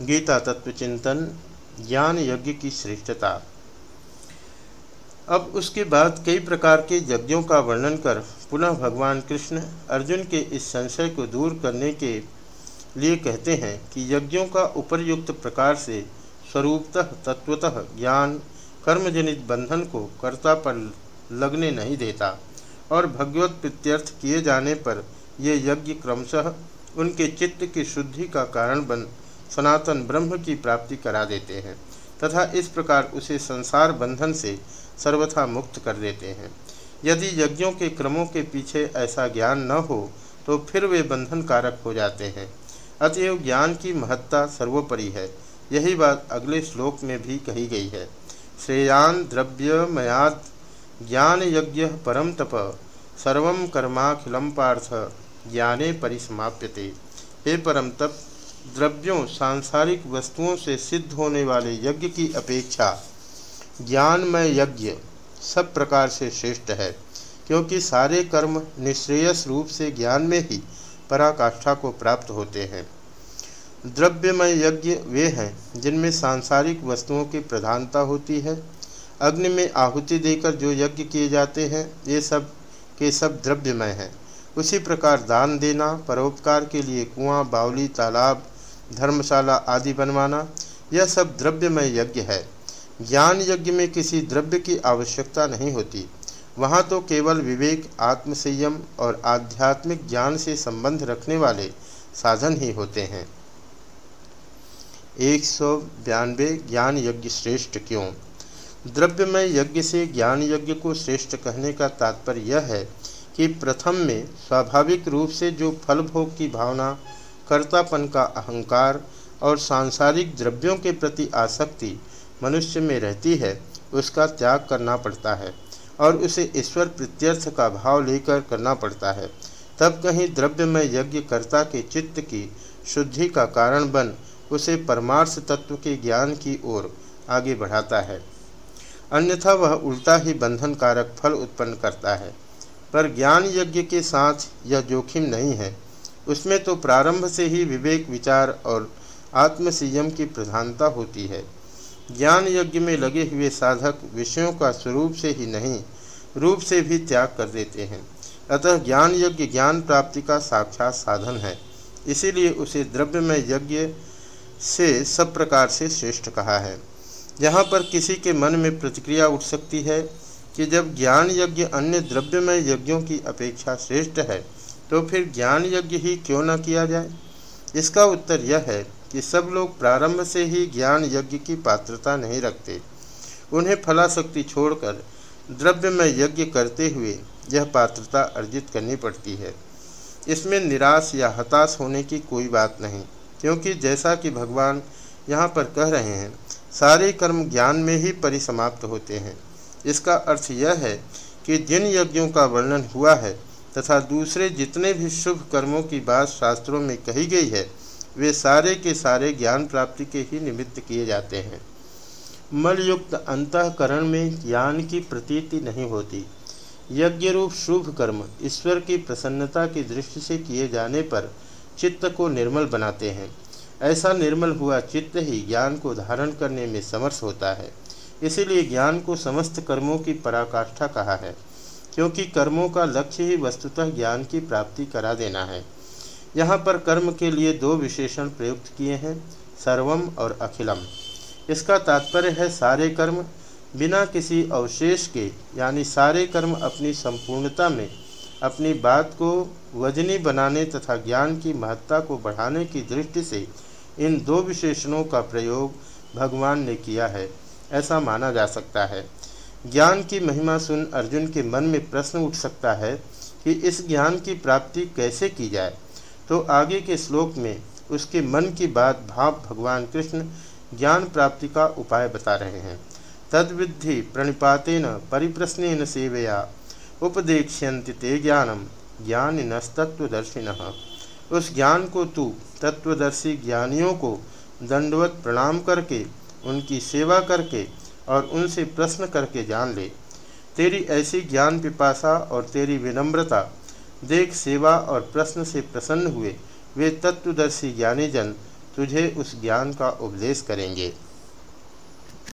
गीता तत्व चिंतन, ज्ञान यज्ञ की श्रेष्ठता। अब उसके बाद कई प्रकार के यज्ञों का वर्णन कर पुनः भगवान कृष्ण अर्जुन के इस संशय को दूर करने के लिए कहते हैं कि यज्ञों का उपरयुक्त प्रकार से स्वरूपतः, तत्वतः ज्ञान, कर्मजनित बंधन को कर्ता पर लगने नहीं देता और भगवत प्रत्यर्थ किए जाने पर ये यज्ञ क्रमशः उनके चित्त की शुद्धि का कारण बन सनातन ब्रह्म की प्राप्ति करा देते हैं, तथा इस प्रकार उसे संसार बंधन से सर्वथा मुक्त कर देते हैं। यदि यज्ञों के क्रमों के पीछे ऐसा ज्ञान न हो तो फिर वे बंधन कारक हो जाते हैं। अतएव ज्ञान की महत्ता सर्वोपरि है। यही बात अगले श्लोक में भी कही गई है। श्रेयान द्रव्यमयात ज्ञान यज्ञ परम तप, सर्व कर्माखिलम पार्थ, ज्ञाने परिसमाप्यते। हे परम तप द्रव्यों, सांसारिक वस्तुओं से सिद्ध होने वाले यज्ञ की अपेक्षा, ज्ञानमय यज्ञ सब प्रकार से श्रेष्ठ है, क्योंकि सारे कर्म निश्रेयस रूप से ज्ञान में ही पराकाष्ठा को प्राप्त होते हैं। द्रव्यमय यज्ञ वे हैं जिनमें सांसारिक वस्तुओं की प्रधानता होती है। अग्नि में आहुति देकर जो यज्ञ किए जाते हैं, ये सब के सब द्रव्यमय हैं। उसी प्रकार दान देना, परोपकार के लिए कुआँ, बावली, तालाब धर्मशाला आदि बनवाना, यह सब द्रव्यमय यज्ञ है। ज्ञान यज्ञ में किसी द्रव्य की आवश्यकता नहीं होती। वहाँ तो केवल विवेक, आत्मसंयम और आध्यात्मिक ज्ञान से संबंध रखने वाले साधन ही होते हैं। एक सौ बयानवे, ज्ञान यज्ञ श्रेष्ठ क्यों? द्रव्यमय यज्ञ से ज्ञान यज्ञ को श्रेष्ठ कहने का तात्पर्य यह है कि प्रथम में स्वाभाविक रूप से जो फल भोग की भावना कर्तापन का अहंकार और सांसारिक द्रव्यों के प्रति आसक्ति मनुष्य में रहती है, उसका त्याग करना पड़ता है और उसे ईश्वर प्रत्यर्थ का भाव लेकर करना पड़ता है। तब कहीं द्रव्यमय यज्ञ कर्ता के चित्त की शुद्धि का कारण बन उसे परमार्थ तत्व के ज्ञान की ओर आगे बढ़ाता है। अन्यथा वह उल्टा ही बंधन कारक फल उत्पन्न करता है। पर ज्ञान यज्ञ के साथ यह जोखिम नहीं है। उसमें तो प्रारंभ से ही विवेक, विचार और आत्मसंयम की प्रधानता होती है। ज्ञान यज्ञ में लगे हुए साधक विषयों का स्वरूप से ही नहीं, रूप से भी त्याग कर देते हैं। अतः ज्ञान यज्ञ ज्ञान प्राप्ति का साक्षात साधन है। इसीलिए उसे द्रव्यमय यज्ञ से सब प्रकार से श्रेष्ठ कहा है। यहाँ पर किसी के मन में प्रतिक्रिया उठ सकती है कि जब ज्ञान यज्ञ अन्य द्रव्यमय यज्ञों की अपेक्षा श्रेष्ठ है तो फिर ज्ञान यज्ञ ही क्यों न किया जाए? इसका उत्तर यह है कि सब लोग प्रारंभ से ही ज्ञान यज्ञ की पात्रता नहीं रखते। उन्हें फलाशक्ति छोड़कर द्रव्य में यज्ञ करते हुए यह पात्रता अर्जित करनी पड़ती है। इसमें निराश या हताश होने की कोई बात नहीं, क्योंकि जैसा कि भगवान यहाँ पर कह रहे हैं, सारे कर्म ज्ञान में ही परिसमाप्त होते हैं। इसका अर्थ यह है कि जिन यज्ञों का वर्णन हुआ है तथा दूसरे जितने भी शुभ कर्मों की बात शास्त्रों में कही गई है, वे सारे के सारे ज्ञान प्राप्ति के ही निमित्त किए जाते हैं। मलयुक्त अंतकरण में ज्ञान की प्रतीति नहीं होती। यज्ञ रूप शुभ कर्म ईश्वर की प्रसन्नता की दृष्टि से किए जाने पर चित्त को निर्मल बनाते हैं। ऐसा निर्मल हुआ चित्त ही ज्ञान को धारण करने में समर्थ होता है। इसीलिए ज्ञान को समस्त कर्मों की पराकाष्ठा कहा है। क्योंकि कर्मों का लक्ष्य ही वस्तुतः ज्ञान की प्राप्ति करा देना है। यहाँ पर कर्म के लिए दो विशेषण प्रयुक्त किए हैं, सर्वम और अखिलम। इसका तात्पर्य है सारे कर्म बिना किसी अवशेष के, यानी सारे कर्म अपनी संपूर्णता में, अपनी बात को वजनी बनाने तथा ज्ञान की महत्ता को बढ़ाने की दृष्टि से इन दो विशेषणों का प्रयोग भगवान ने किया है, ऐसा माना जा सकता है। ज्ञान की महिमा सुन अर्जुन के मन में प्रश्न उठ सकता है कि इस ज्ञान की प्राप्ति कैसे की जाए? तो आगे के श्लोक में उसके मन की बात भाव भगवान कृष्ण ज्ञान प्राप्ति का उपाय बता रहे हैं। तद्विधि प्रणिपातेन परिप्रश्न सेवया उपदेक्ष्यंति ते ज्ञानम ज्ञान नस्तत्वदर्शिन उस ज्ञान को तू तत्वदर्शी ज्ञानियों को दंडवत प्रणाम करके, उनकी सेवा करके और उनसे प्रश्न करके जान ले। तेरी ऐसी ज्ञान पिपासा और तेरी विनम्रता, देख सेवा और प्रश्न से प्रसन्न हुए, वे तत्वदर्शी ज्ञानीजन तुझे उस ज्ञान का उपदेश करेंगे।